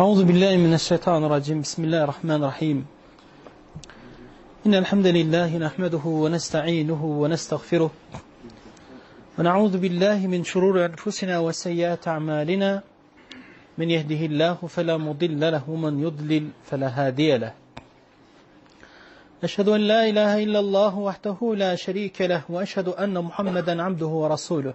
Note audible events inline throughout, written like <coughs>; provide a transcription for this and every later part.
أعوذ بالله من الشيطان الرجيم. بسم الله الرحمن الرحيم. إن الحمد لله نحمده ونستعينه ونستغفره ونعوذ بالله من شرور أنفسنا وسيئات أعمالنا. من يهده الله فلا مضل له ومن يضلل فلا هادي له. أشهد أن لا إله إلا الله وحده لا شريك له وأشهد أن محمدا عبده ورسوله.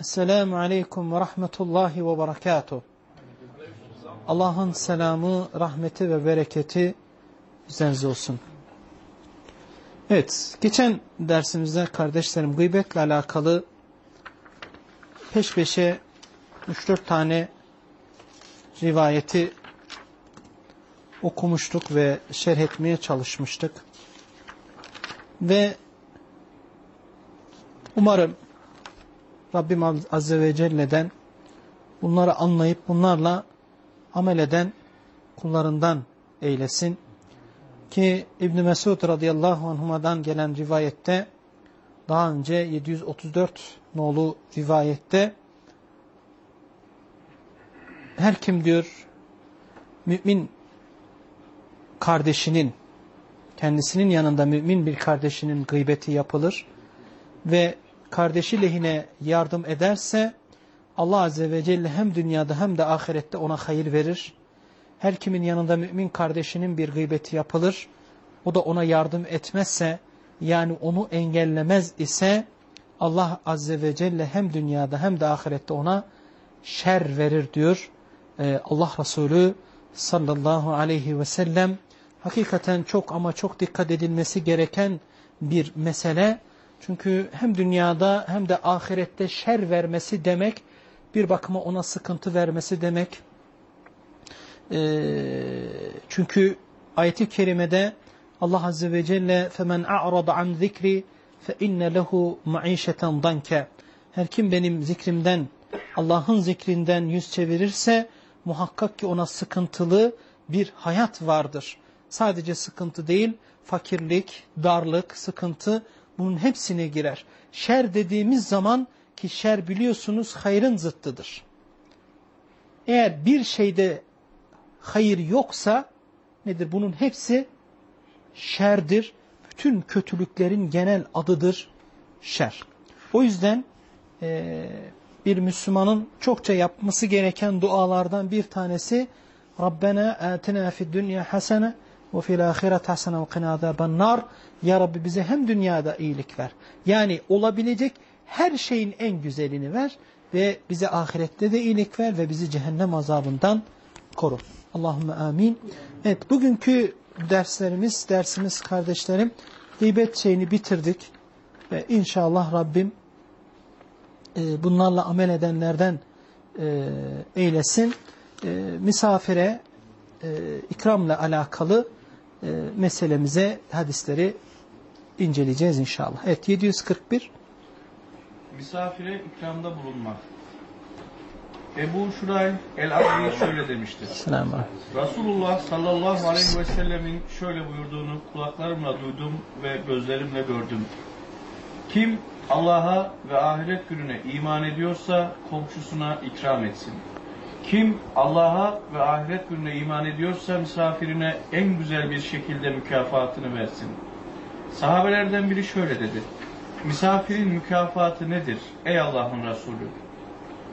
Esselamu Aleyküm ve Rahmetullahi ve Berekatuhu. Allah'ın selamı, rahmeti ve bereketi üzerinize olsun. Evet, geçen dersimizde kardeşlerim gıybetle alakalı peş peşe 3-4 tane rivayeti okumuştuk ve şerh etmeye çalışmıştık. Ve umarım Rabbim Azze ve Celle'den bunları anlayıp bunlarla amel eden kullarından eylesin. Ki İbn Mesud radıyallahu anhuma'dan gelen rivayette daha önce 734 nolu rivayette her kim diyor mümin kardeşinin kendisinin yanında mümin bir kardeşinin gıybeti yapılır ve kardeşi lehine yardım ederse Allah Azze ve Celle hem dünyada hem de ahirette ona hayır verir. Her kimin yanında mümin kardeşinin bir gıybeti yapılır. O da ona yardım etmezse yani onu engellemez ise Allah Azze ve Celle hem dünyada hem de ahirette ona şer verir diyor. Ee, Allah Resulü sallallahu aleyhi ve sellem hakikaten çok ama çok dikkat edilmesi gereken bir mesele. Çünkü hem dünyada hem de ahirette şer vermesi demek, bir bakıma ona sıkıntı vermesi demek. Ee, çünkü ayeti kerimede Allah Azze ve Celle فَمَنْ أَعْرَضَ عَنْ ذِكْرِ فَاِنَّ لَهُ مَعِيشَةً ضَنْكَ Her kim benim zikrimden, Allah'ın zikrinden yüz çevirirse muhakkak ki ona sıkıntılı bir hayat vardır. Sadece sıkıntı değil, fakirlik, darlık, sıkıntı bunun hepsine girer. Şer dediğimiz zaman ki şer biliyorsunuz hayrın zıttıdır. Eğer bir şeyde hayır yoksa nedir? Bunun hepsi şerdir. Bütün kötülüklerin genel adıdır şer. O yüzden e, bir Müslümanın çokça yapması gereken dualardan bir tanesi Rabbena atina fid dünya hasene ve fil ahiret hasene ve qina azaban nar. Ya Rabbi bize hem dünyada iyilik ver. Yani olabilecek her şeyin en güzelini ver ve bize ahirette de iyilik ver ve bizi cehennem azabından koru. Allahümme amin. Evet bugünkü derslerimiz, dersimiz kardeşlerim gıybet şeyini bitirdik. Ve inşallah Rabbim e, bunlarla amel edenlerden e, eylesin. E, misafire ikramla alakalı e, meselemize hadisleri inceleyeceğiz inşallah. Evet 741 Misafire ikramda bulunmak. Ebu Şurayh el-Azri şöyle demiştir. Selamun Resulullah sallallahu aleyhi ve sellemin şöyle buyurduğunu kulaklarımla duydum ve gözlerimle gördüm. Kim Allah'a ve ahiret gününe iman ediyorsa komşusuna ikram etsin. Kim Allah'a ve ahiret gününe iman ediyorsa misafirine en güzel bir şekilde mükafatını versin. Sahabelerden biri şöyle dedi. Misafirin mükafatı nedir ey Allah'ın Resulü?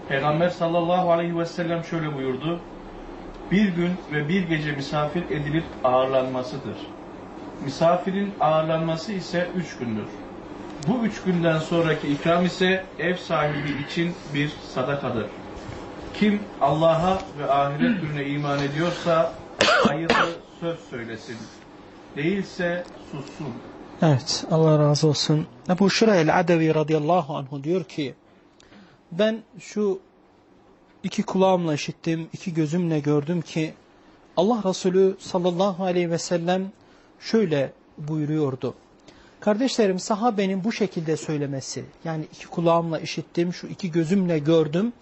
Peygamber sallallahu aleyhi ve sellem şöyle buyurdu. bir gün ve bir gece misafir edilip ağırlanmasıdır. Misafirin ağırlanması ise üç gündür. Bu üç günden sonraki ikram ise ev sahibi için bir sadakadır. Kim Allah'a ve ahiret gününe iman ediyorsa hayırlı söz söylesin. Değilse sussun. Evet Allah razı olsun. Ebu Şurayl Adevi radıyallahu anhu diyor ki ben şu iki kulağımla işittim, iki gözümle gördüm ki Allah Resulü sallallahu aleyhi ve sellem şöyle buyuruyordu. Kardeşlerim sahabenin bu şekilde söylemesi yani iki kulağımla işittim, şu iki gözümle gördüm.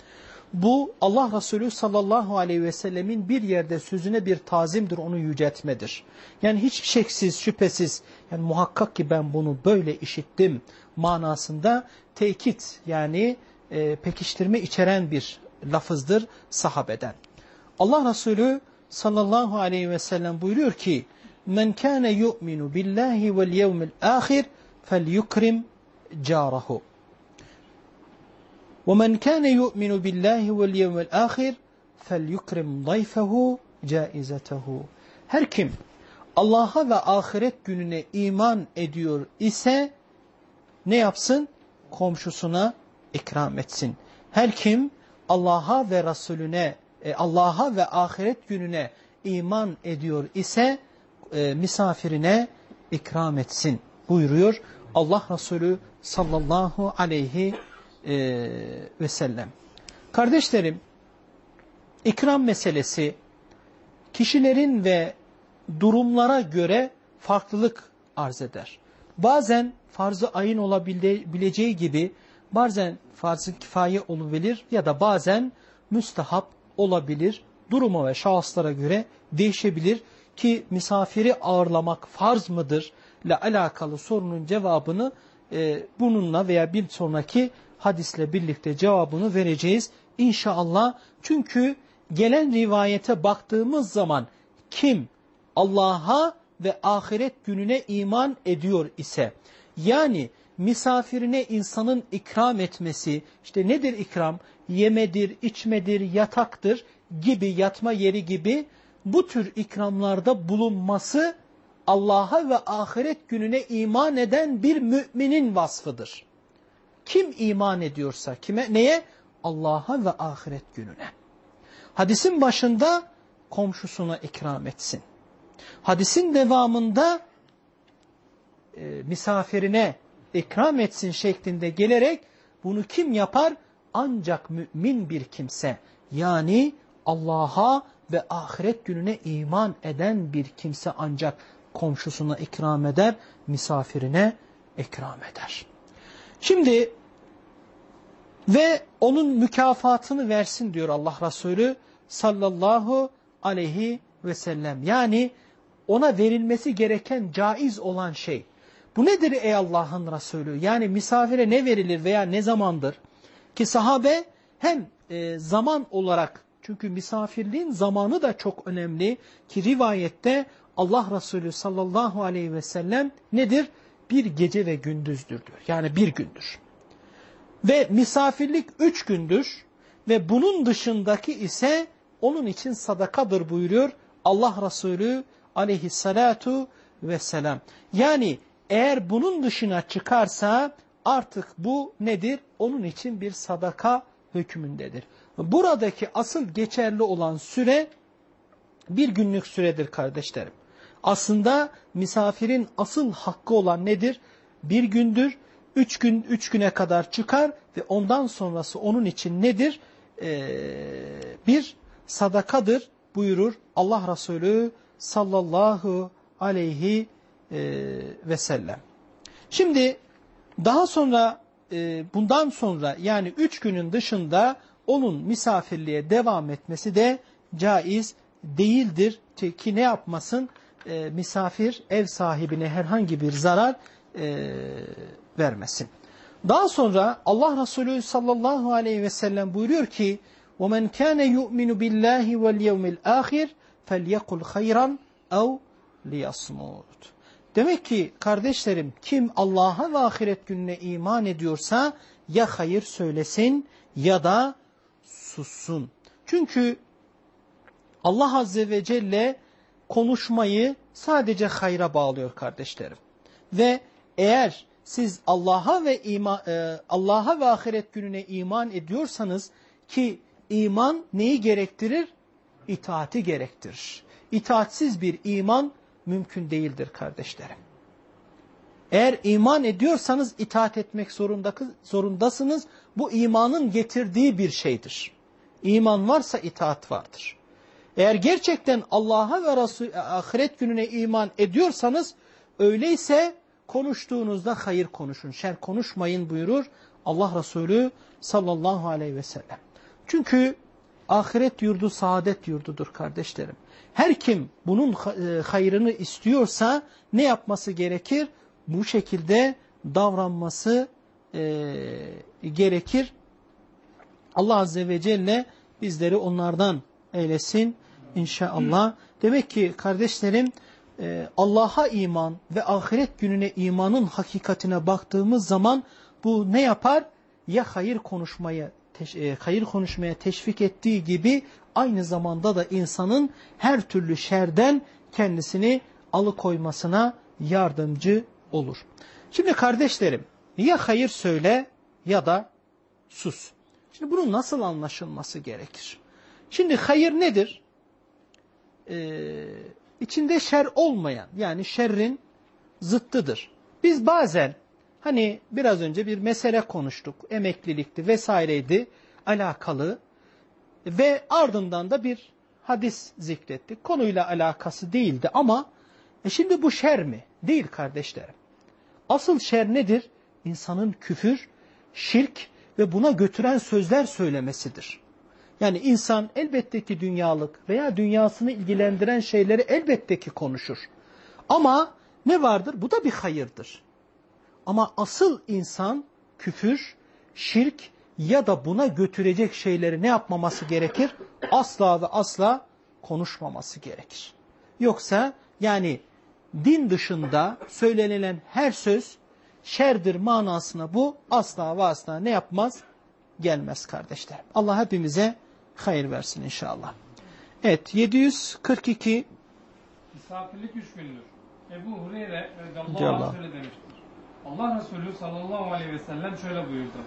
Bu Allah Resulü sallallahu aleyhi ve sellemin bir yerde sözüne bir tazimdir, onu yüceltmedir. Yani hiç şeksiz, şüphesiz, yani muhakkak ki ben bunu böyle işittim manasında tekit yani e, pekiştirme içeren bir lafızdır sahabeden. Allah Resulü sallallahu aleyhi ve sellem buyuruyor ki Men kâne yu'minu billahi vel yevmil ahir fel yukrim carahu. وَمَنْ كَانَ يُؤْمِنُ بِاللّٰهِ وَالْيَوْمِ الْآخِرِ فَلْيُكْرِمْ ضَيْفَهُ جَائِزَتَهُ Her kim Allah'a ve ahiret gününe iman ediyor ise ne yapsın? Komşusuna ikram etsin. Her kim Allah'a ve Resulüne, e, Allah'a ve ahiret gününe iman ediyor ise e, misafirine ikram etsin buyuruyor Allah Resulü sallallahu aleyhi e, ve sellem. Kardeşlerim, ikram meselesi kişilerin ve durumlara göre farklılık arz eder. Bazen farz-ı ayın olabileceği gibi bazen farz-ı kifaye olabilir ya da bazen müstehap olabilir. Duruma ve şahıslara göre değişebilir ki misafiri ağırlamak farz mıdır ile alakalı sorunun cevabını e, bununla veya bir sonraki hadisle birlikte cevabını vereceğiz inşallah. Çünkü gelen rivayete baktığımız zaman kim Allah'a ve ahiret gününe iman ediyor ise yani misafirine insanın ikram etmesi işte nedir ikram? Yemedir, içmedir, yataktır gibi yatma yeri gibi bu tür ikramlarda bulunması Allah'a ve ahiret gününe iman eden bir müminin vasfıdır. Kim iman ediyorsa kime neye? Allah'a ve ahiret gününe. Hadisin başında komşusuna ikram etsin. Hadisin devamında e, misafirine ikram etsin şeklinde gelerek bunu kim yapar? Ancak mümin bir kimse yani Allah'a ve ahiret gününe iman eden bir kimse ancak komşusuna ikram eder, misafirine ikram eder. Şimdi ve onun mükafatını versin diyor Allah Resulü sallallahu aleyhi ve sellem. Yani ona verilmesi gereken caiz olan şey. Bu nedir ey Allah'ın Resulü? Yani misafire ne verilir veya ne zamandır? Ki sahabe hem e, zaman olarak çünkü misafirliğin zamanı da çok önemli ki rivayette Allah Resulü sallallahu aleyhi ve sellem nedir? Bir gece ve gündüzdür diyor. Yani bir gündür. Ve misafirlik üç gündür ve bunun dışındaki ise onun için sadakadır buyuruyor Allah Resulü aleyhissalatu vesselam. Yani eğer bunun dışına çıkarsa artık bu nedir? Onun için bir sadaka hükmündedir. Buradaki asıl geçerli olan süre bir günlük süredir kardeşlerim. Aslında misafirin asıl hakkı olan nedir? Bir gündür, üç gün, üç güne kadar çıkar ve ondan sonrası onun için nedir? Ee, bir sadakadır buyurur Allah Resulü sallallahu aleyhi e, ve sellem. Şimdi daha sonra e, bundan sonra yani üç günün dışında onun misafirliğe devam etmesi de caiz değildir. Ki ne yapmasın? E, misafir ev sahibine herhangi bir zarar e, vermesin. Daha sonra Allah Resulü sallallahu aleyhi ve sellem buyuruyor ki وَمَنْ كَانَ يُؤْمِنُ بِاللّٰهِ وَالْيَوْمِ الْآخِرِ فَلْيَقُلْ خَيْرًا اَوْ لِيَصْمُودُ Demek ki kardeşlerim kim Allah'a ve ahiret gününe iman ediyorsa ya hayır söylesin ya da sussun. Çünkü Allah Azze ve Celle konuşmayı sadece hayra bağlıyor kardeşlerim. Ve eğer siz Allah'a ve e, Allah'a ve ahiret gününe iman ediyorsanız ki iman neyi gerektirir? İtaati gerektirir. İtaatsiz bir iman mümkün değildir kardeşlerim. Eğer iman ediyorsanız itaat etmek zorundasınız. Bu imanın getirdiği bir şeydir. İman varsa itaat vardır. Eğer gerçekten Allah'a ve Resul, ahiret gününe iman ediyorsanız öyleyse konuştuğunuzda hayır konuşun, şer konuşmayın buyurur Allah Resulü sallallahu aleyhi ve sellem. Çünkü ahiret yurdu saadet yurdudur kardeşlerim. Her kim bunun e, hayrını istiyorsa ne yapması gerekir? Bu şekilde davranması e, gerekir. Allah Azze ve Celle bizleri onlardan eylesin inşallah. Demek ki kardeşlerim e, Allah'a iman ve ahiret gününe imanın hakikatine baktığımız zaman bu ne yapar? Ya hayır konuşmaya, e, hayır konuşmaya teşvik ettiği gibi aynı zamanda da insanın her türlü şerden kendisini alıkoymasına yardımcı olur. Şimdi kardeşlerim ya hayır söyle ya da sus. Şimdi bunun nasıl anlaşılması gerekir? Şimdi hayır nedir? Ee, içinde şer olmayan yani şerrin zıttıdır. Biz bazen hani biraz önce bir mesele konuştuk. Emeklilikti vesaireydi alakalı ve ardından da bir hadis zikrettik. Konuyla alakası değildi ama e şimdi bu şer mi? Değil kardeşlerim. Asıl şer nedir? İnsanın küfür, şirk ve buna götüren sözler söylemesidir. Yani insan elbette ki dünyalık veya dünyasını ilgilendiren şeyleri elbette ki konuşur. Ama ne vardır? Bu da bir hayırdır. Ama asıl insan küfür, şirk ya da buna götürecek şeyleri ne yapmaması gerekir? Asla ve asla konuşmaması gerekir. Yoksa yani din dışında söylenilen her söz şerdir manasına bu asla ve asla ne yapmaz? Gelmez kardeşler. Allah hepimize hayır versin inşallah. Evet 742 Misafirlik üç gündür. Ebu Hureyre radıyallahu anh şöyle demiştir. Allah Resulü sallallahu aleyhi ve sellem şöyle buyurdu.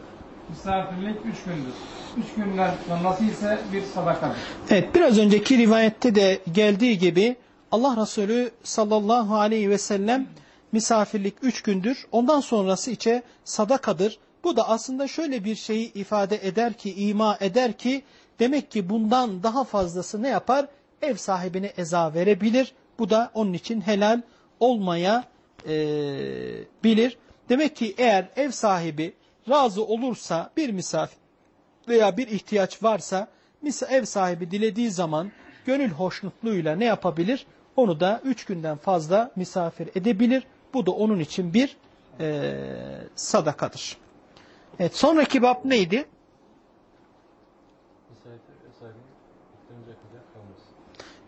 Misafirlik üç gündür. Üç günden sonrası ise bir sadakadır. Evet biraz önceki rivayette de geldiği gibi Allah Resulü sallallahu aleyhi ve sellem misafirlik üç gündür. Ondan sonrası içe sadakadır. Bu da aslında şöyle bir şeyi ifade eder ki, ima eder ki demek ki bundan daha fazlası ne yapar? Ev sahibine eza verebilir. Bu da onun için helal olmaya e. Demek ki eğer ev sahibi razı olursa bir misafir veya bir ihtiyaç varsa ev sahibi dilediği zaman gönül hoşnutluğuyla ne yapabilir? Onu da üç günden fazla misafir edebilir. Bu da onun için bir e, sadakadır. Evet, sonraki bab neydi?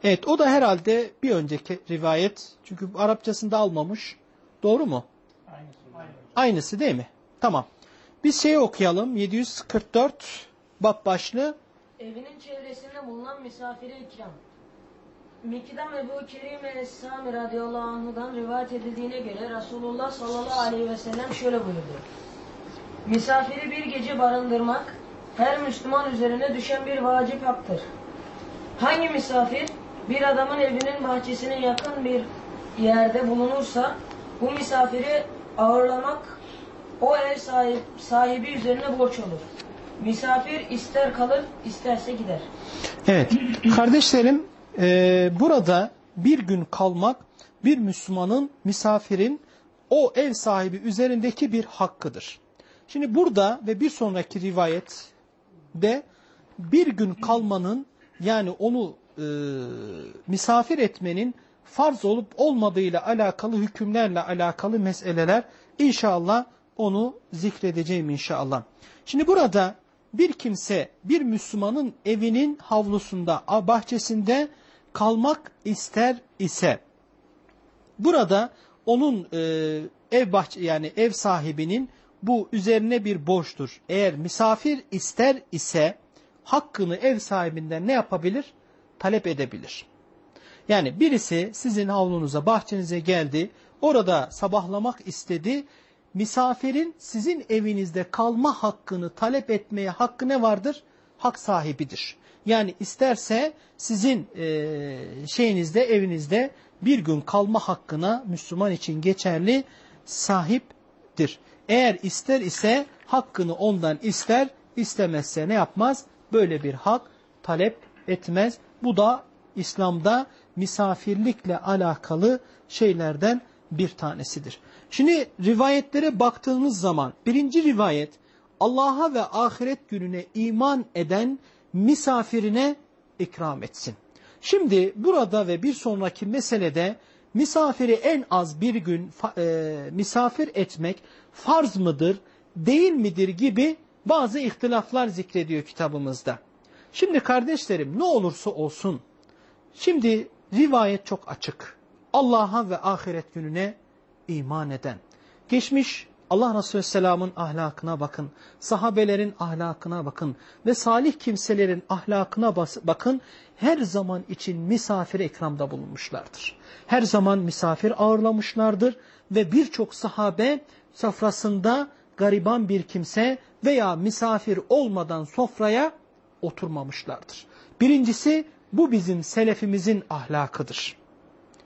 Evet o da herhalde bir önceki rivayet. Çünkü Arapçasında almamış. Doğru mu? Aynısı. Aynısı değil mi? Tamam. Biz şeyi okuyalım. 744 bab başlığı. Evinin çevresinde bulunan misafire ikram. Mikdam Ebu Kerim Es-Sami radıyallahu anhudan rivayet edildiğine göre Resulullah sallallahu aleyhi ve sellem şöyle buyurdu. Misafiri bir gece barındırmak her Müslüman üzerine düşen bir vacip haktır. Hangi misafir bir adamın evinin bahçesine yakın bir yerde bulunursa bu misafiri ağırlamak o ev sahip, sahibi üzerine borç olur. Misafir ister kalır isterse gider. Evet kardeşlerim e, burada bir gün kalmak bir Müslümanın misafirin o ev sahibi üzerindeki bir hakkıdır. Şimdi burada ve bir sonraki rivayette bir gün kalmanın yani onu e, misafir etmenin farz olup olmadığıyla alakalı hükümlerle alakalı meseleler inşallah onu zikredeceğim inşallah. Şimdi burada bir kimse bir Müslümanın evinin havlusunda, bahçesinde kalmak ister ise burada onun e, ev bahçe yani ev sahibinin bu üzerine bir borçtur. Eğer misafir ister ise hakkını ev sahibinden ne yapabilir? Talep edebilir. Yani birisi sizin havlunuza, bahçenize geldi, orada sabahlamak istedi. Misafirin sizin evinizde kalma hakkını talep etmeye hakkı ne vardır? Hak sahibidir. Yani isterse sizin e, şeyinizde, evinizde bir gün kalma hakkına Müslüman için geçerli sahiptir. Eğer ister ise hakkını ondan ister, istemezse ne yapmaz? Böyle bir hak talep etmez. Bu da İslam'da misafirlikle alakalı şeylerden bir tanesidir. Şimdi rivayetlere baktığımız zaman birinci rivayet Allah'a ve ahiret gününe iman eden misafirine ikram etsin. Şimdi burada ve bir sonraki meselede misafiri en az bir gün e, misafir etmek farz mıdır, değil midir gibi bazı ihtilaflar zikrediyor kitabımızda. Şimdi kardeşlerim ne olursa olsun, şimdi rivayet çok açık. Allah'a ve ahiret gününe iman eden. Geçmiş Allah Resulü Selam'ın ahlakına bakın, sahabelerin ahlakına bakın ve salih kimselerin ahlakına bakın. Her zaman için misafir ikramda bulunmuşlardır. Her zaman misafir ağırlamışlardır ve birçok sahabe sofrasında gariban bir kimse veya misafir olmadan sofraya oturmamışlardır. Birincisi bu bizim selefimizin ahlakıdır.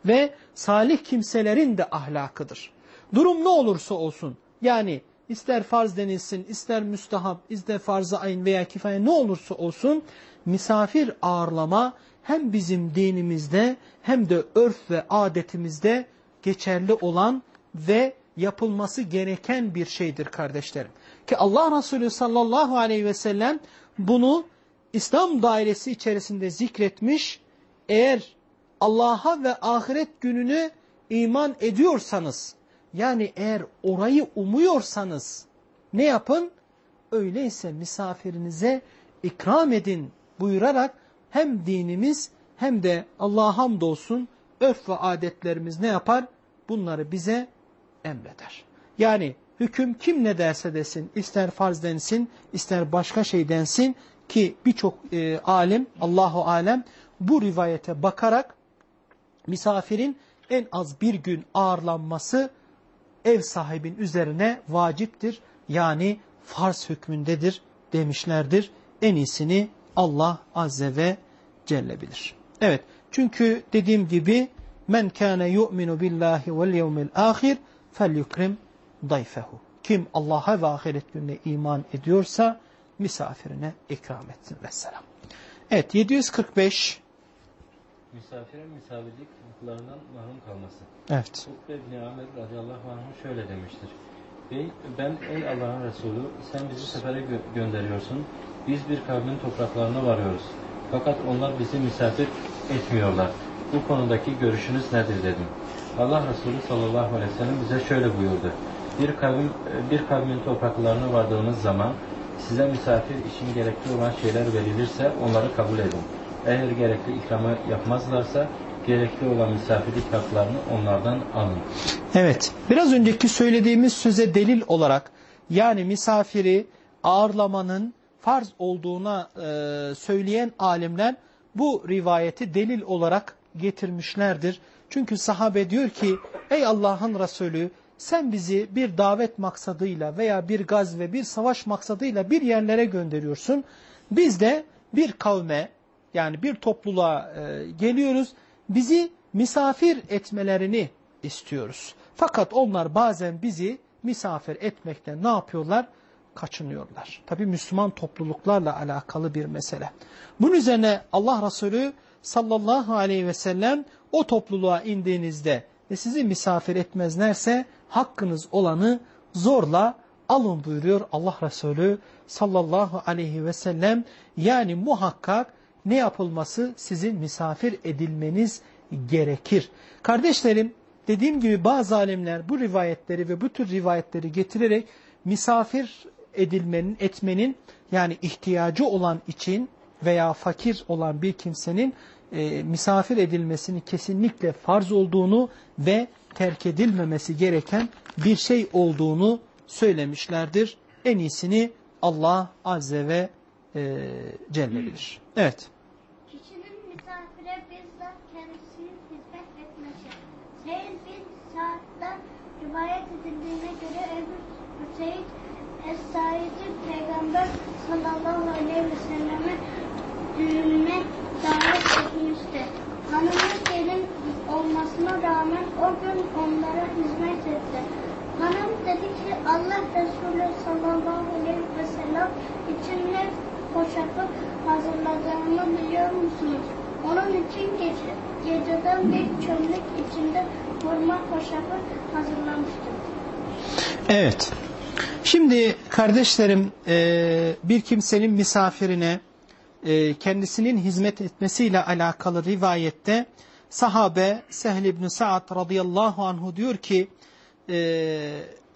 Ve salih kimselerin de ahlakıdır. Durum ne olursa olsun yani ister farz denilsin, ister müstahap, ister farz-ı ayın veya kifaye ne olursa olsun misafir ağırlama hem bizim dinimizde hem de örf ve adetimizde geçerli olan ve yapılması gereken bir şeydir kardeşlerim. Ki Allah Resulü sallallahu aleyhi ve sellem bunu İslam dairesi içerisinde zikretmiş. Eğer Allah'a ve ahiret gününü iman ediyorsanız, yani eğer orayı umuyorsanız ne yapın? Öyleyse misafirinize ikram edin buyurarak hem dinimiz hem de Allah'a hamdolsun örf ve adetlerimiz ne yapar? Bunları bize emreder. Yani hüküm kim ne derse desin, ister farz densin, ister başka şey densin ki birçok e, alim, Allahu alem bu rivayete bakarak misafirin en az bir gün ağırlanması ev sahibin üzerine vaciptir. Yani farz hükmündedir demişlerdir. En iyisini Allah azze ve celle bilir. Evet çünkü dediğim gibi men kana yu'minu billahi vel yevmil ahir felyukrim dayfehu. Kim Allah'a ve ahiret gününe iman ediyorsa misafirine ikram etsin. Vesselam. Evet 745 Misafirin misafirlik haklarından mahrum kalması. Evet. Ukbe bin Ahmet radıyallahu anh şöyle demiştir. Ben ey Allah'ın Resulü sen bizi sefere gö gönderiyorsun. Biz bir kavmin topraklarına varıyoruz. Fakat onlar bizi misafir etmiyorlar. Bu konudaki görüşünüz nedir dedim. Allah Resulü sallallahu aleyhi ve sellem bize şöyle buyurdu. Bir kavim bir kavmin topraklarına vardığınız zaman size misafir için gerekli olan şeyler verilirse onları kabul edin. Eğer gerekli ikramı yapmazlarsa gerekli olan misafirlik haklarını onlardan alın. Evet, biraz önceki söylediğimiz söze delil olarak yani misafiri ağırlamanın farz olduğuna e, söyleyen alimler bu rivayeti delil olarak getirmişlerdir. Çünkü sahabe diyor ki ey Allah'ın Resulü sen bizi bir davet maksadıyla veya bir gaz ve bir savaş maksadıyla bir yerlere gönderiyorsun. Biz de bir kavme yani bir topluluğa e, geliyoruz. Bizi misafir etmelerini istiyoruz. Fakat onlar bazen bizi misafir etmekten ne yapıyorlar? Kaçınıyorlar. Tabi Müslüman topluluklarla alakalı bir mesele. Bunun üzerine Allah Resulü sallallahu aleyhi ve sellem o topluluğa indiğinizde ve sizi misafir etmezlerse hakkınız olanı zorla alın buyuruyor Allah Resulü sallallahu aleyhi ve sellem. Yani muhakkak ne yapılması? Sizin misafir edilmeniz gerekir. Kardeşlerim dediğim gibi bazı alimler bu rivayetleri ve bu tür rivayetleri getirerek misafir edilmenin, etmenin yani ihtiyacı olan için veya fakir olan bir kimsenin e, misafir edilmesini kesinlikle farz olduğunu ve terk edilmemesi gereken bir şey olduğunu söylemişlerdir. En iyisini Allah Azze ve e, Celle hmm. bilir. Evet. Kişinin misafire bizzat kendisini hizmet etmesi. Seyyid bin Sa'd'dan rivayet edildiğine göre Ebu Hüseyin Es-Said'i Peygamber sallallahu aleyhi ve selleme düğününe davet etmişti. Hanımın gelin olmasına rağmen o gün onlara hizmet etti. Hanım dedi ki Allah Resulü sallallahu aleyhi ve sellem için ne poşatı hazırladığını biliyor musunuz? Onun için gece, geceden bir çömlek içinde hurma poşatı hazırlamıştım. Evet. Şimdi kardeşlerim bir kimsenin misafirine e, kendisinin hizmet etmesiyle alakalı rivayette sahabe Sehl ibn Sa'd radıyallahu anhu diyor ki e,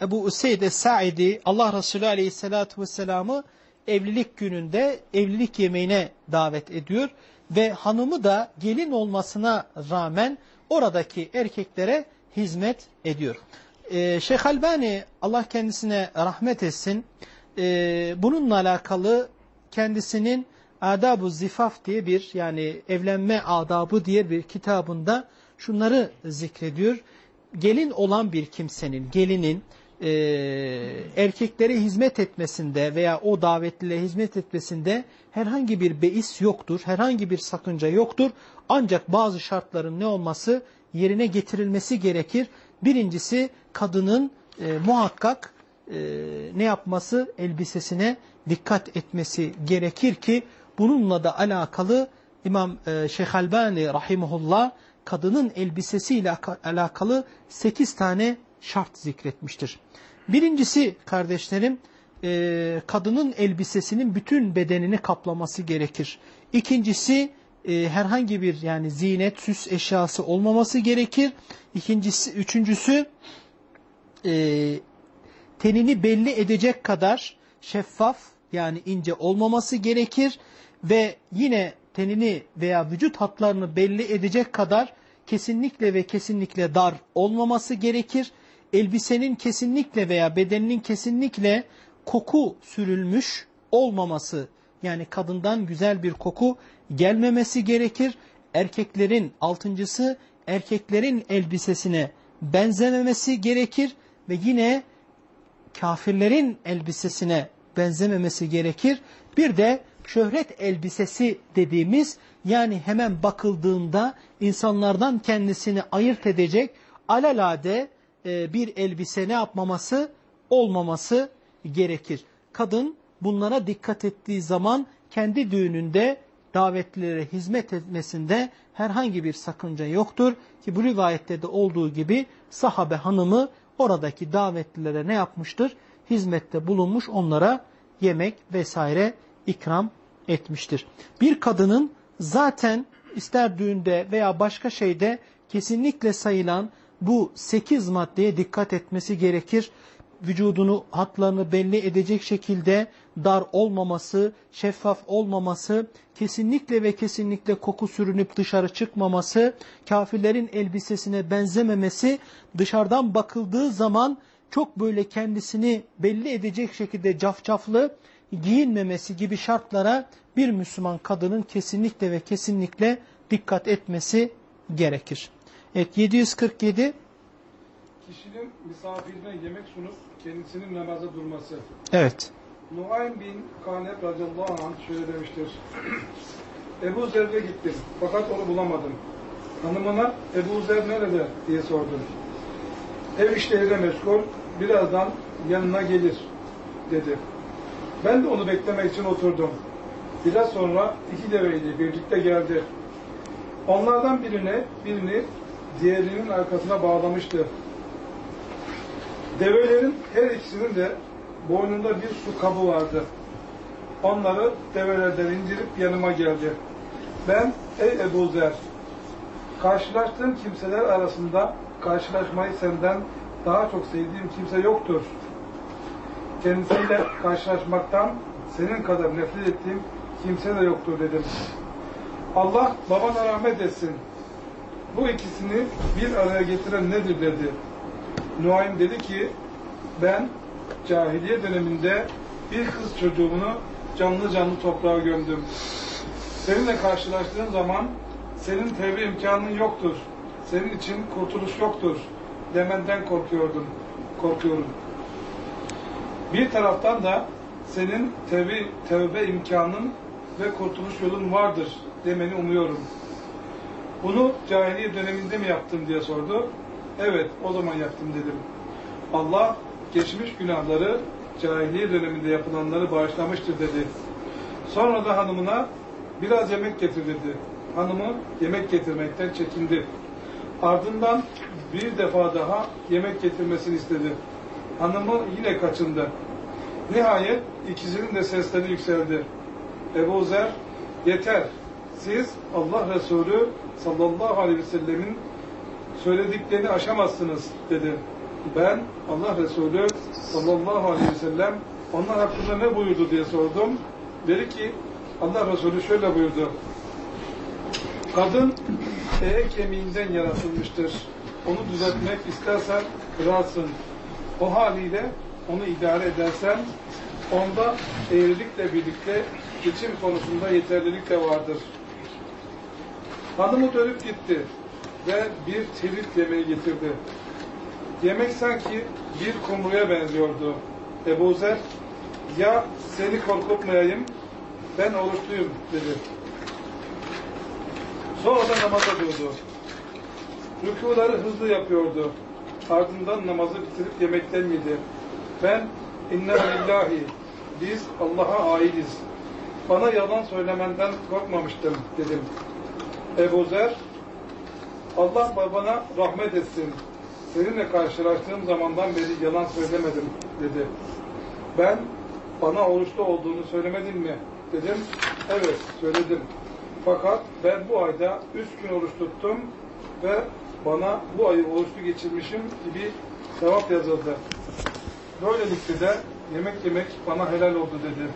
Ebu Useyd Es-Sa'idi Allah Resulü aleyhissalatu vesselam'ı evlilik gününde evlilik yemeğine davet ediyor ve hanımı da gelin olmasına rağmen oradaki erkeklere hizmet ediyor. Ee, Şeyh Albani Allah kendisine rahmet etsin e, bununla alakalı kendisinin Adab-ı Zifaf diye bir yani evlenme adabı diye bir kitabında şunları zikrediyor. Gelin olan bir kimsenin, gelinin e, erkeklere hizmet etmesinde veya o davetlilere hizmet etmesinde herhangi bir beis yoktur, herhangi bir sakınca yoktur. Ancak bazı şartların ne olması yerine getirilmesi gerekir. Birincisi kadının e, muhakkak e, ne yapması? Elbisesine dikkat etmesi gerekir ki bununla da alakalı İmam e, Şeyh Albani rahimullah kadının elbisesiyle alakalı 8 tane şart zikretmiştir. Birincisi kardeşlerim e, kadının elbisesinin bütün bedenini kaplaması gerekir. İkincisi e, herhangi bir yani zinet, süs eşyası olmaması gerekir. İkincisi, üçüncüsü tenini belli edecek kadar şeffaf yani ince olmaması gerekir ve yine tenini veya vücut hatlarını belli edecek kadar kesinlikle ve kesinlikle dar olmaması gerekir. Elbisenin kesinlikle veya bedeninin kesinlikle koku sürülmüş olmaması yani kadından güzel bir koku gelmemesi gerekir. Erkeklerin altıncısı erkeklerin elbisesine benzememesi gerekir ve yine kafirlerin elbisesine benzememesi gerekir. Bir de şöhret elbisesi dediğimiz yani hemen bakıldığında insanlardan kendisini ayırt edecek alalade e, bir elbise ne yapmaması olmaması gerekir. Kadın bunlara dikkat ettiği zaman kendi düğününde davetlilere hizmet etmesinde herhangi bir sakınca yoktur. Ki bu rivayette de olduğu gibi sahabe hanımı oradaki davetlilere ne yapmıştır? Hizmette bulunmuş onlara yemek vesaire ikram etmiştir. Bir kadının zaten ister düğünde veya başka şeyde kesinlikle sayılan bu sekiz maddeye dikkat etmesi gerekir. Vücudunu, hatlarını belli edecek şekilde dar olmaması, şeffaf olmaması, kesinlikle ve kesinlikle koku sürünüp dışarı çıkmaması, kafirlerin elbisesine benzememesi, dışarıdan bakıldığı zaman çok böyle kendisini belli edecek şekilde cafcaflı giyinmemesi gibi şartlara bir Müslüman kadının kesinlikle ve kesinlikle dikkat etmesi gerekir. Evet 747 Kişinin misafirine yemek sunup kendisinin namaza durması. Evet. Nuaym bin Kanep radıyallahu anh şöyle demiştir. Ebu Zer'e gittim fakat onu bulamadım. Hanımına Ebu Zer nerede diye sordum. Ev işleriyle meşgul birazdan yanına gelir dedi. Ben de onu beklemek için oturdum. Biraz sonra iki deveyle birlikte geldi. Onlardan birine birini diğerinin arkasına bağlamıştı. Develerin her ikisinin de boynunda bir su kabı vardı. Onları develerden indirip yanıma geldi. Ben, ey Ebu Zer, karşılaştığım kimseler arasında karşılaşmayı senden daha çok sevdiğim kimse yoktur. Kendisiyle karşılaşmaktan senin kadar nefret ettiğim kimse de yoktur dedim. Allah babana rahmet etsin. Bu ikisini bir araya getiren nedir dedi. Nuaym dedi ki ben cahiliye döneminde bir kız çocuğunu canlı canlı toprağa gömdüm. Seninle karşılaştığım zaman senin tevbe imkanın yoktur. Senin için kurtuluş yoktur demenden korkuyordum, korkuyorum. Bir taraftan da senin tevbe, tevbe imkanın ve kurtuluş yolun vardır demeni umuyorum. Bunu cahiliye döneminde mi yaptım diye sordu. Evet, o zaman yaptım dedim. Allah geçmiş günahları cahiliye döneminde yapılanları bağışlamıştır dedi. Sonra da hanımına biraz yemek getir dedi. Hanımı yemek getirmekten çekindi. Ardından bir defa daha yemek getirmesini istedi. Hanımı yine kaçındı. Nihayet ikisinin de sesleri yükseldi. Ebu Zer, yeter. Siz Allah Resulü sallallahu aleyhi ve sellemin söylediklerini aşamazsınız dedi. Ben Allah Resulü sallallahu aleyhi ve sellem onlar hakkında ne buyurdu diye sordum. Dedi ki Allah Resulü şöyle buyurdu. Kadın eye kemiğinden yaratılmıştır. Onu düzeltmek istersen kırarsın. O haliyle onu idare edersen onda eğrilikle birlikte geçim konusunda yeterlilik de vardır. Hanımı dönüp gitti ve bir tirit yemeği getirdi. Yemek sanki bir kumruya benziyordu. Ebu Zer, ya seni korkutmayayım, ben oruçluyum dedi. Sonra da namaza durdu. Rükuları hızlı yapıyordu. Ardından namazı bitirip yemekten yedi. Ben inna lillahi biz Allah'a aitiz. Bana yalan söylemenden korkmamıştım dedim. Ebu Zer Allah babana rahmet etsin. Seninle karşılaştığım zamandan beri yalan söylemedim dedi. Ben bana oruçlu olduğunu söylemedin mi? Dedim. Evet söyledim. Fakat ben bu ayda üç gün oruç tuttum ve bana bu ayı oruçlu geçirmişim gibi sevap yazıldı. Böylelikle de yemek yemek bana helal oldu dedi.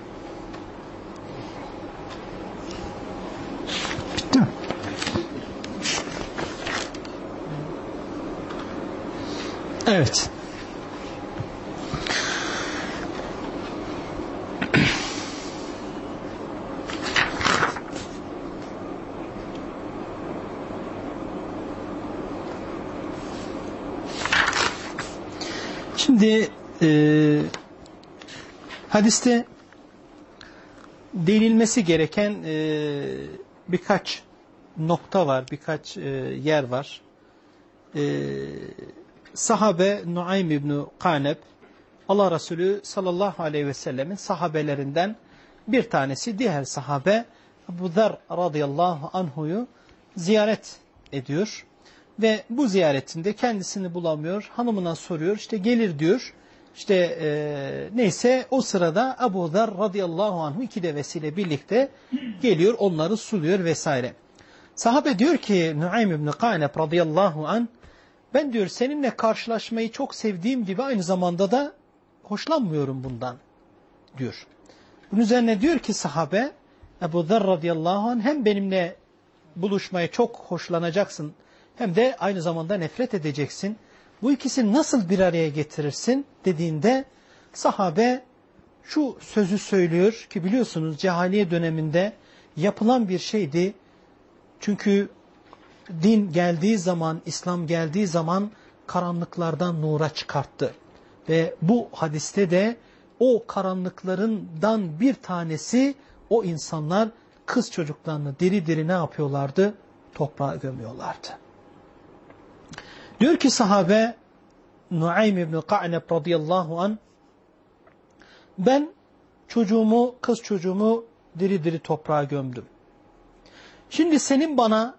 Evet. Şimdi e, hadiste değinilmesi gereken e, birkaç nokta var, birkaç e, yer var. E, sahabe Nuaym İbni Kaneb, Allah Resulü sallallahu aleyhi ve sellemin sahabelerinden bir tanesi, diğer sahabe Ebu Zer radıyallahu anhuyu ziyaret ediyor. Ve bu ziyaretinde kendisini bulamıyor, hanımına soruyor, işte gelir diyor. İşte e, neyse o sırada Ebu Zer radıyallahu anhu iki devesiyle birlikte geliyor, onları suluyor vesaire. Sahabe diyor ki Nuaym İbni Kaneb radıyallahu anh, ben diyor seninle karşılaşmayı çok sevdiğim gibi aynı zamanda da hoşlanmıyorum bundan diyor. Bunun üzerine diyor ki sahabe Ebu Zer radıyallahu anh hem benimle buluşmaya çok hoşlanacaksın hem de aynı zamanda nefret edeceksin. Bu ikisini nasıl bir araya getirirsin dediğinde sahabe şu sözü söylüyor ki biliyorsunuz cehaliye döneminde yapılan bir şeydi. Çünkü din geldiği zaman, İslam geldiği zaman karanlıklardan nura çıkarttı. Ve bu hadiste de o karanlıklarından bir tanesi o insanlar kız çocuklarını diri diri ne yapıyorlardı? Toprağa gömüyorlardı. Diyor ki sahabe Nuaym İbni Ka'neb radıyallahu an ben çocuğumu, kız çocuğumu diri diri toprağa gömdüm. Şimdi senin bana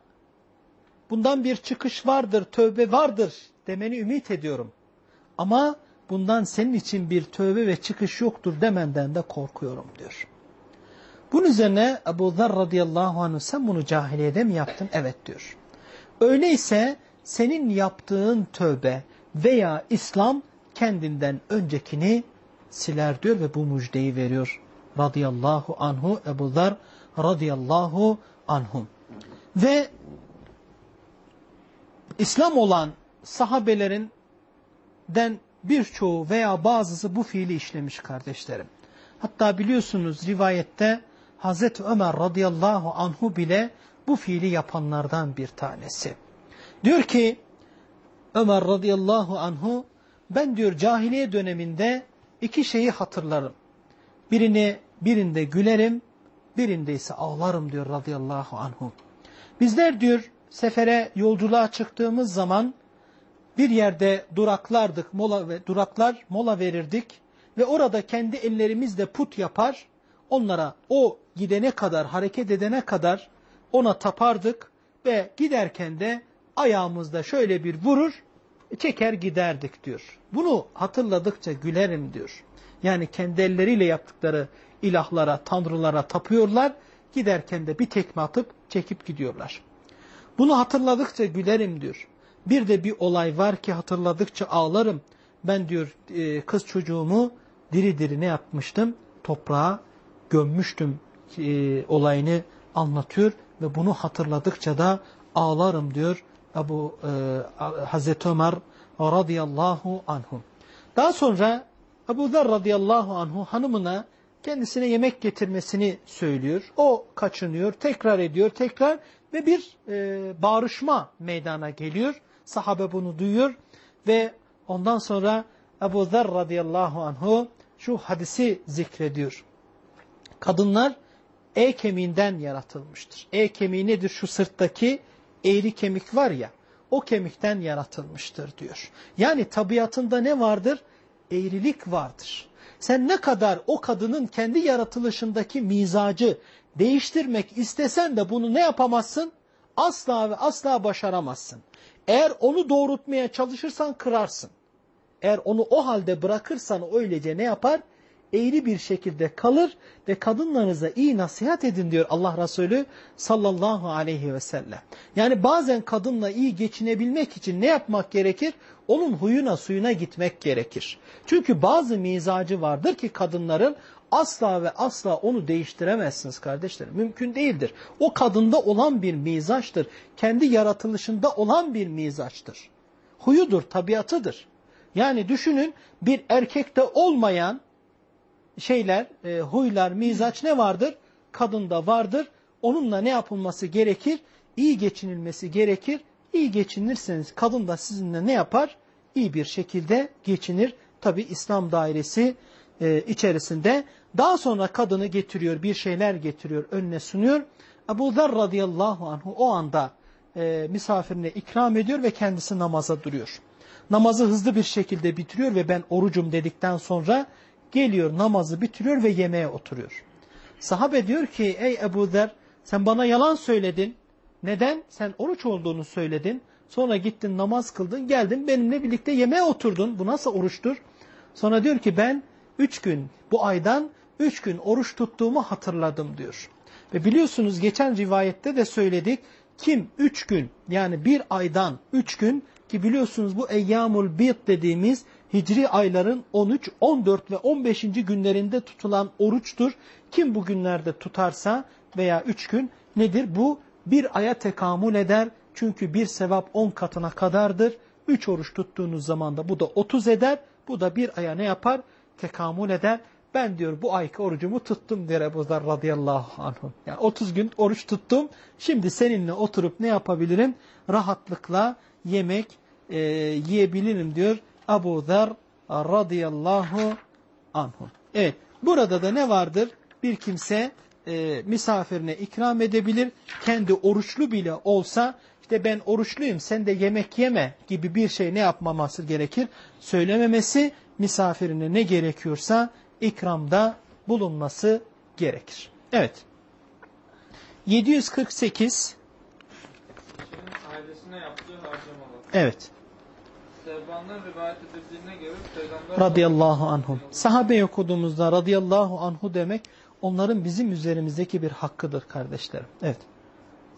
bundan bir çıkış vardır, tövbe vardır demeni ümit ediyorum. Ama bundan senin için bir tövbe ve çıkış yoktur demenden de korkuyorum diyor. Bunun üzerine Ebu Zer radıyallahu anh sen bunu cahiliyede mi yaptın? Evet diyor. Öyleyse senin yaptığın tövbe veya İslam kendinden öncekini siler diyor ve bu müjdeyi veriyor. Radıyallahu anhu Ebu Zer radıyallahu anhum. Ve İslam olan sahabelerinden birçoğu veya bazısı bu fiili işlemiş kardeşlerim. Hatta biliyorsunuz rivayette Hazreti Ömer radıyallahu anhu bile bu fiili yapanlardan bir tanesi. Diyor ki Ömer radıyallahu anhu ben diyor cahiliye döneminde iki şeyi hatırlarım. Birini birinde gülerim, birinde ise ağlarım diyor radıyallahu anhu. Bizler diyor sefere yolculuğa çıktığımız zaman bir yerde duraklardık, mola ve duraklar mola verirdik ve orada kendi ellerimizle put yapar, onlara o gidene kadar, hareket edene kadar ona tapardık ve giderken de ayağımızda şöyle bir vurur, çeker giderdik diyor. Bunu hatırladıkça gülerim diyor. Yani kendi elleriyle yaptıkları ilahlara, tanrılara tapıyorlar, giderken de bir tekme atıp çekip gidiyorlar. Bunu hatırladıkça gülerim diyor. Bir de bir olay var ki hatırladıkça ağlarım. Ben diyor e, kız çocuğumu diri diri ne yapmıştım? Toprağa gömmüştüm e, olayını anlatıyor ve bunu hatırladıkça da ağlarım diyor Ebu e, Hazreti Ömer radıyallahu anhu. Daha sonra Ebu Zer radıyallahu anhu hanımına kendisine yemek getirmesini söylüyor. O kaçınıyor, tekrar ediyor, tekrar ve bir e, bağrışma meydana geliyor. Sahabe bunu duyuyor ve ondan sonra Ebu Zer radıyallahu anhu şu hadisi zikrediyor. Kadınlar e kemiğinden yaratılmıştır. E kemiği nedir? Şu sırttaki eğri kemik var ya, o kemikten yaratılmıştır diyor. Yani tabiatında ne vardır? Eğrilik vardır. Sen ne kadar o kadının kendi yaratılışındaki mizacı değiştirmek istesen de bunu ne yapamazsın? Asla ve asla başaramazsın. Eğer onu doğrultmaya çalışırsan kırarsın. Eğer onu o halde bırakırsan öylece ne yapar? Eğri bir şekilde kalır ve kadınlarınıza iyi nasihat edin diyor Allah Resulü sallallahu aleyhi ve sellem. Yani bazen kadınla iyi geçinebilmek için ne yapmak gerekir? Onun huyuna suyuna gitmek gerekir. Çünkü bazı mizacı vardır ki kadınların asla ve asla onu değiştiremezsiniz kardeşlerim. Mümkün değildir. O kadında olan bir mizaçtır. Kendi yaratılışında olan bir mizaçtır. Huyudur, tabiatıdır. Yani düşünün bir erkekte olmayan şeyler, e, huylar, mizaç ne vardır? Kadında vardır. Onunla ne yapılması gerekir? İyi geçinilmesi gerekir. İyi geçinirseniz kadın da sizinle ne yapar? İyi bir şekilde geçinir. Tabi İslam dairesi e, içerisinde. Daha sonra kadını getiriyor, bir şeyler getiriyor, önüne sunuyor. Ebu Zer radıyallahu anhu o anda e, misafirine ikram ediyor ve kendisi namaza duruyor. Namazı hızlı bir şekilde bitiriyor ve ben orucum dedikten sonra geliyor namazı bitiriyor ve yemeğe oturuyor. Sahabe diyor ki ey Ebu Zer sen bana yalan söyledin. Neden? Sen oruç olduğunu söyledin. Sonra gittin namaz kıldın geldin benimle birlikte yemeğe oturdun. Bu nasıl oruçtur? Sonra diyor ki ben üç gün bu aydan üç gün oruç tuttuğumu hatırladım diyor. Ve biliyorsunuz geçen rivayette de söyledik. Kim üç gün yani bir aydan üç gün ki biliyorsunuz bu eyyamul bid dediğimiz hicri ayların 13, 14 ve 15. günlerinde tutulan oruçtur. Kim bu günlerde tutarsa veya üç gün nedir? Bu bir aya tekamül eder. Çünkü bir sevap 10 katına kadardır. Üç oruç tuttuğunuz zaman da bu da 30 eder. Bu da bir aya ne yapar? Tekamül eder. Ben diyor bu ayki orucumu tuttum diyor Ebu Zer radıyallahu anh. Yani 30 gün oruç tuttum. Şimdi seninle oturup ne yapabilirim? Rahatlıkla yemek e, yiyebilirim diyor Ebu Zer radıyallahu anhu. Evet burada da ne vardır? Bir kimse e, misafirine ikram edebilir. Kendi oruçlu bile olsa işte ben oruçluyum sen de yemek yeme gibi bir şey ne yapmaması gerekir? Söylememesi misafirine ne gerekiyorsa ikramda bulunması gerekir. Evet. 748 ailesine yaptığı harcamalar. Evet. Sevban'dan rivayet edildiğine göre Peygamber Radıyallahu anhum. Sahabe okuduğumuzda radıyallahu anhu demek onların bizim üzerimizdeki bir hakkıdır kardeşlerim. Evet.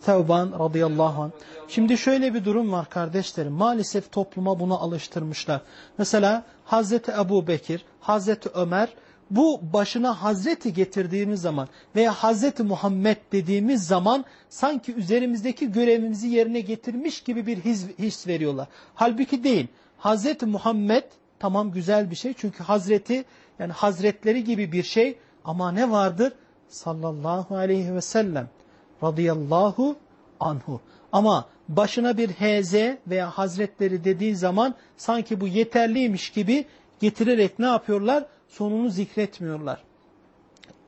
Tevban radıyallahu anh. Şimdi şöyle bir durum var kardeşlerim. Maalesef topluma buna alıştırmışlar. Mesela Hazreti Ebu Bekir, Hazreti Ömer bu başına Hazreti getirdiğimiz zaman veya Hazreti Muhammed dediğimiz zaman sanki üzerimizdeki görevimizi yerine getirmiş gibi bir his, his veriyorlar. Halbuki değil. Hazreti Muhammed tamam güzel bir şey çünkü Hazreti yani Hazretleri gibi bir şey ama ne vardır? Sallallahu aleyhi ve sellem radıyallahu anhu. Ama başına bir HZ veya Hazretleri dediği zaman sanki bu yeterliymiş gibi getirerek ne yapıyorlar? Sonunu zikretmiyorlar.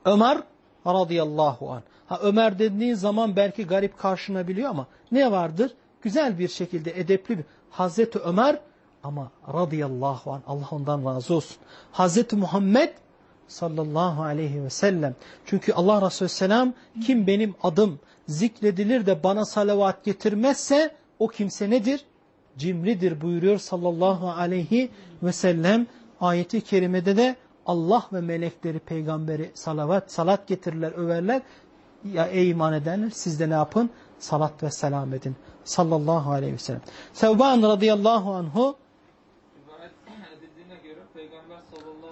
Ömer radıyallahu anh. Ha, Ömer dediğin zaman belki garip karşılanabiliyor ama ne vardır? Güzel bir şekilde edepli bir Hazreti Ömer ama radıyallahu anh Allah ondan razı olsun. Hazreti Muhammed sallallahu aleyhi ve sellem. Çünkü Allah Resulü selam kim benim adım zikredilir de bana salavat getirmezse o kimse nedir? Cimridir buyuruyor sallallahu aleyhi ve sellem. Ayeti kerimede de Allah ve melekleri peygamberi salavat, salat getirirler, överler. Ya ey iman edenler siz de ne yapın? Salat ve selam edin. Sallallahu aleyhi ve sellem. Sevban radıyallahu anhu Rivayet edildiğine göre Peygamber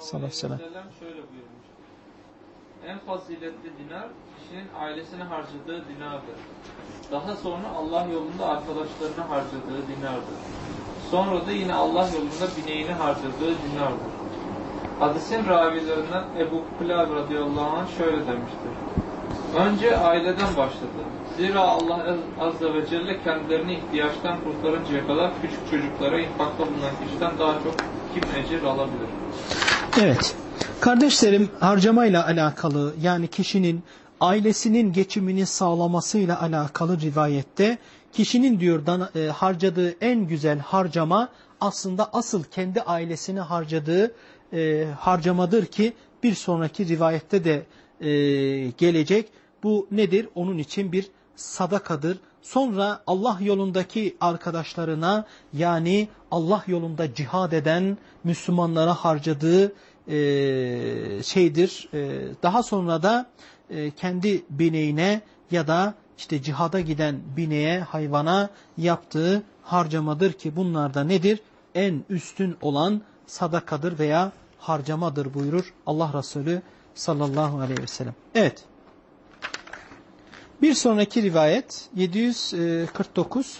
sallallahu aleyhi ve sellem şöyle buyurmuş. En faziletli dinar kişinin ailesine harcadığı dinardır. Daha sonra Allah yolunda arkadaşlarına harcadığı dinardır. Sonra da yine Allah yolunda bineğini harcadığı dinardır. Hadisin ravilerinden Ebu Kulab radıyallahu anh şöyle demiştir. Önce aileden başladı. Zira Allah azze ve celle kendilerini ihtiyaçtan kurtarıncaya kadar küçük çocuklara infakta bulunan kişiden daha çok kim ecir alabilir? Evet. Kardeşlerim harcamayla alakalı yani kişinin ailesinin geçimini sağlamasıyla alakalı rivayette kişinin diyor dana- e, harcadığı en güzel harcama aslında asıl kendi ailesine harcadığı e, harcamadır ki bir sonraki rivayette de e, gelecek. Bu nedir? Onun için bir sadakadır. Sonra Allah yolundaki arkadaşlarına yani Allah yolunda cihad eden Müslümanlara harcadığı e, şeydir. E, daha sonra da e, kendi bineğine ya da işte cihada giden bineğe, hayvana yaptığı harcamadır ki bunlar da nedir? En üstün olan sadakadır veya harcamadır buyurur Allah Resulü sallallahu aleyhi ve sellem. Evet. Bir sonraki rivayet 749.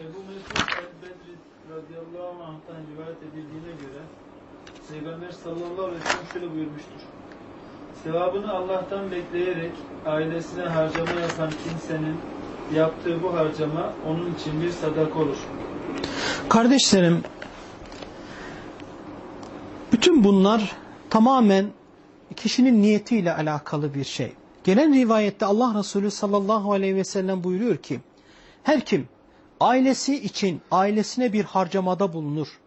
Ebu Mesud el-Bedri radıyallahu anh'tan rivayet edildiğine göre Peygamber sallallahu aleyhi ve sellem şöyle buyurmuştur. Sevabını Allah'tan bekleyerek ailesine harcama yapan kimsenin yaptığı bu harcama onun için bir sadaka olur. Kardeşlerim, bütün bunlar tamamen kişinin niyetiyle alakalı bir şey. Gelen rivayette Allah Resulü sallallahu aleyhi ve sellem buyuruyor ki, her kim ailesi için ailesine bir harcamada bulunur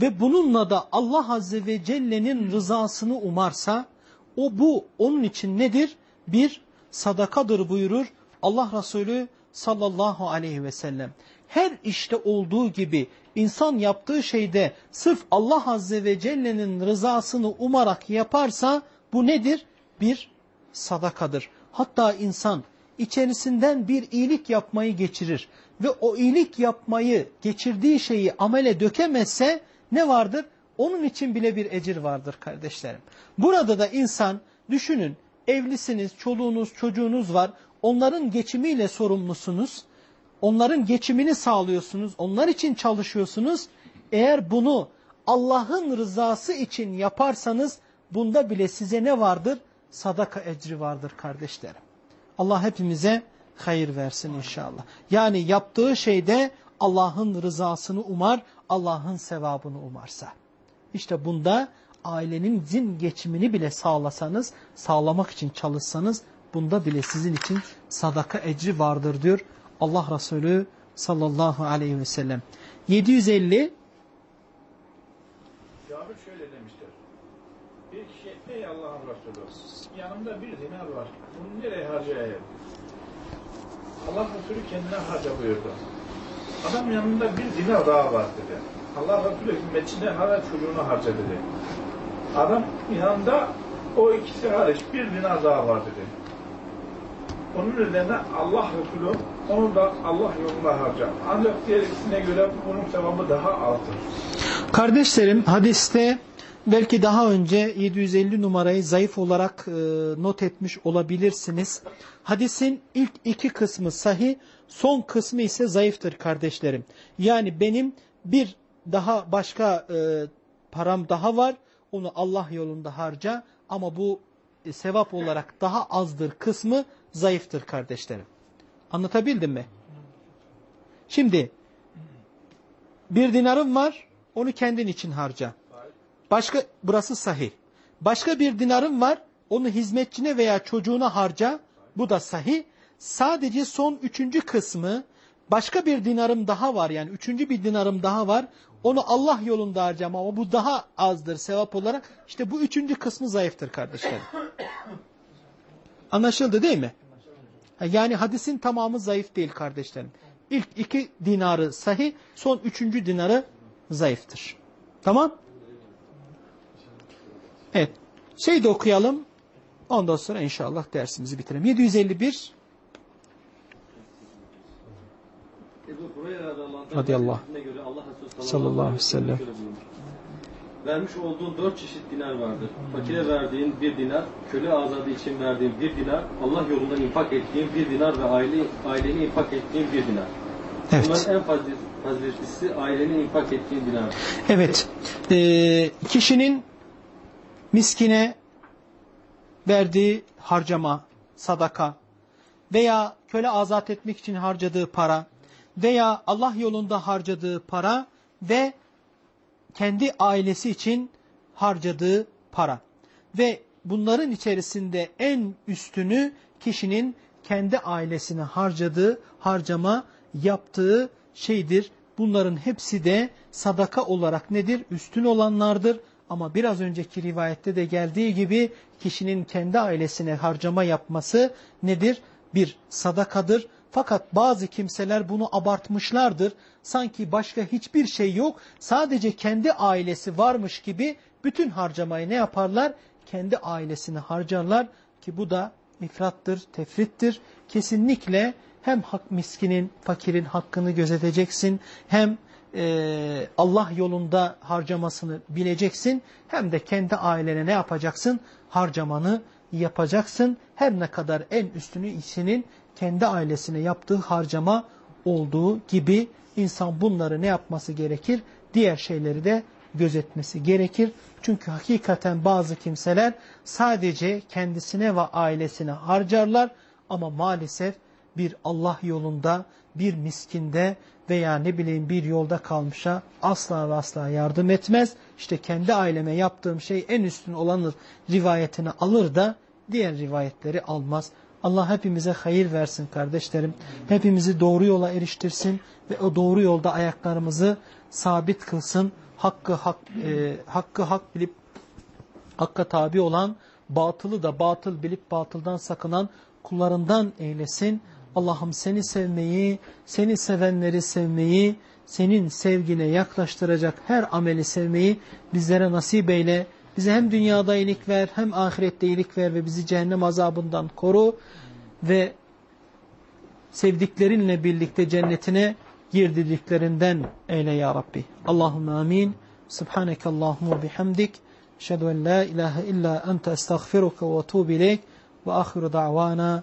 ve bununla da Allah Azze ve Celle'nin rızasını umarsa, o bu onun için nedir? Bir sadakadır buyurur Allah Resulü sallallahu aleyhi ve sellem. Her işte olduğu gibi insan yaptığı şeyde sırf Allah Azze ve Celle'nin rızasını umarak yaparsa bu nedir? Bir sadakadır. Hatta insan içerisinden bir iyilik yapmayı geçirir ve o iyilik yapmayı geçirdiği şeyi amele dökemezse ne vardır? Onun için bile bir ecir vardır kardeşlerim. Burada da insan düşünün evlisiniz, çoluğunuz, çocuğunuz var. Onların geçimiyle sorumlusunuz. Onların geçimini sağlıyorsunuz. Onlar için çalışıyorsunuz. Eğer bunu Allah'ın rızası için yaparsanız bunda bile size ne vardır? Sadaka ecri vardır kardeşlerim. Allah hepimize hayır versin inşallah. Yani yaptığı şeyde Allah'ın rızasını umar, Allah'ın sevabını umarsa. İşte bunda ailenizin geçimini bile sağlasanız, sağlamak için çalışsanız bunda bile sizin için sadaka ecri vardır diyor Allah Resulü sallallahu aleyhi ve sellem. 750 Cabir şöyle demiştir. Bir kişi ey Allah'ın Resulü yanımda bir dinar var. Bunu nereye harcayayım? Allah Resulü kendine harca buyurdu. Adam yanında bir dinar daha var dedi. Allah Resulü hizmetçine hala çocuğunu harca dedi. Adam yanında o ikisi hariç bir dinar daha var dedi. Onun üzerine Allah Resulü onu da Allah yolunda harca. Ancak diğer ikisine göre bunun sevabı daha azdır. Kardeşlerim hadiste belki daha önce 750 numarayı zayıf olarak e, not etmiş olabilirsiniz. Hadisin ilk iki kısmı sahih, son kısmı ise zayıftır kardeşlerim. Yani benim bir daha başka e, param daha var, onu Allah yolunda harca ama bu e, sevap olarak daha azdır kısmı zayıftır kardeşlerim. Anlatabildim mi? Şimdi bir dinarın var onu kendin için harca. Başka burası sahih. Başka bir dinarın var onu hizmetçine veya çocuğuna harca. Bu da sahih. Sadece son üçüncü kısmı başka bir dinarım daha var yani üçüncü bir dinarım daha var. Onu Allah yolunda harcam ama bu daha azdır sevap olarak. İşte bu üçüncü kısmı zayıftır kardeşlerim. <coughs> Anlaşıldı değil mi? Yani hadisin tamamı zayıf değil kardeşlerim. İlk iki dinarı sahih, son üçüncü dinarı zayıftır. Tamam? Evet. Şey de okuyalım. Ondan sonra inşallah dersimizi bitirelim. 751 Ebu Hureyre radıyallahu sallallahu aleyhi ve sellem. Vermiş olduğun dört çeşit dinar vardır. Fakire verdiğin bir dinar, köle azadı için verdiğin bir dinar, Allah yolunda infak ettiğin bir dinar ve aile aileni infak ettiğin bir dinar. Evet. Bunların en fazilet- faziletlisi aileni infak ettiğin dinar. Evet. Ee, kişinin miskine verdiği harcama, sadaka veya köle azat etmek için harcadığı para veya Allah yolunda harcadığı para ve kendi ailesi için harcadığı para. Ve bunların içerisinde en üstünü kişinin kendi ailesine harcadığı, harcama yaptığı şeydir. Bunların hepsi de sadaka olarak nedir? Üstün olanlardır. Ama biraz önceki rivayette de geldiği gibi kişinin kendi ailesine harcama yapması nedir? Bir sadakadır. Fakat bazı kimseler bunu abartmışlardır. Sanki başka hiçbir şey yok. Sadece kendi ailesi varmış gibi bütün harcamayı ne yaparlar? Kendi ailesini harcarlar ki bu da ifrattır, tefrittir. Kesinlikle hem hak miskinin, fakirin hakkını gözeteceksin hem e, Allah yolunda harcamasını bileceksin hem de kendi ailene ne yapacaksın? Harcamanı yapacaksın. Her ne kadar en üstünü içinin kendi ailesine yaptığı harcama olduğu gibi insan bunları ne yapması gerekir? Diğer şeyleri de gözetmesi gerekir. Çünkü hakikaten bazı kimseler sadece kendisine ve ailesine harcarlar ama maalesef bir Allah yolunda, bir miskinde veya ne bileyim bir yolda kalmışa asla ve asla yardım etmez. İşte kendi aileme yaptığım şey en üstün olanır rivayetini alır da diğer rivayetleri almaz. Allah hepimize hayır versin kardeşlerim. Hepimizi doğru yola eriştirsin ve o doğru yolda ayaklarımızı sabit kılsın. Hakkı hak, e, hakkı hak bilip hakka tabi olan, batılı da batıl bilip batıldan sakınan kullarından eylesin. Allah'ım seni sevmeyi, seni sevenleri sevmeyi, senin sevgine yaklaştıracak her ameli sevmeyi bizlere nasip eyle. Bize hem dünyada iyilik ver, hem ahirette iyilik ver ve bizi cehennem azabından koru ve sevdiklerinle birlikte cennetine girdirdiklerinden eyle ya Rabbi. Allahümme amin. Subhaneke Allahümme bihamdik. Eşhedü en la ilahe illa ente estağfiruka ve tuğbi ileyk ve ahiru da'vana